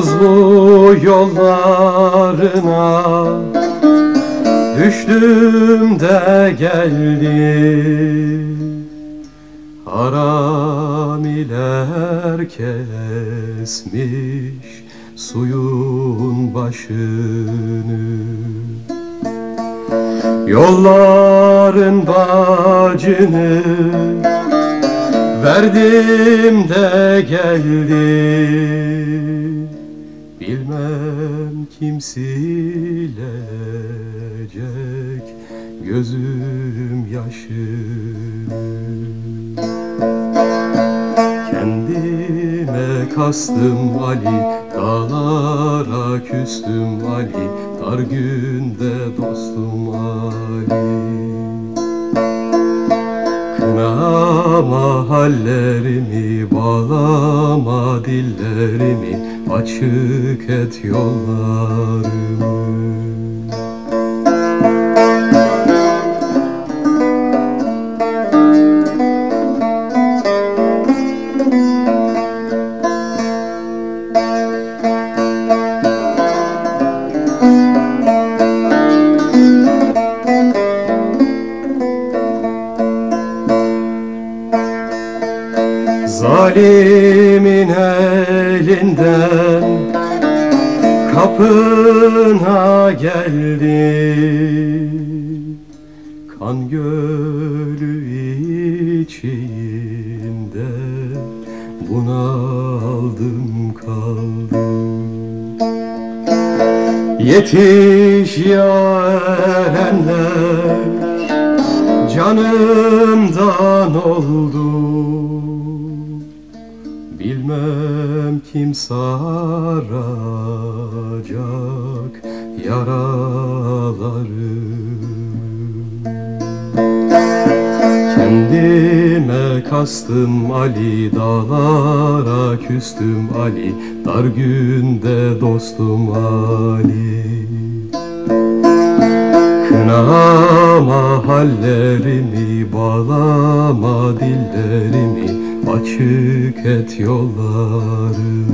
Tozlu yollarına Düştüm de geldim. Haramiler kesmiş suyun başını. Yolların bacını Verdim de geldim Bilmem kim silecek gözüm yaşını Kendime kastım Ali Dağlara küstüm Ali Dar günde dostum Ali. Kınama hallerimi, bağlama dillerimi Açık et yollarımı Zalimin elinden kapına geldi. Kan gölü içinde bunaldım kaldım. Yetiş ya erenler canımdan oldu Bilmem kim saracak yaraları. Kendime kastım Ali Dağlara küstüm Ali Dar günde dostum Ali. Kınama hallerimi, bağlama dillerimi Açık et yollarımı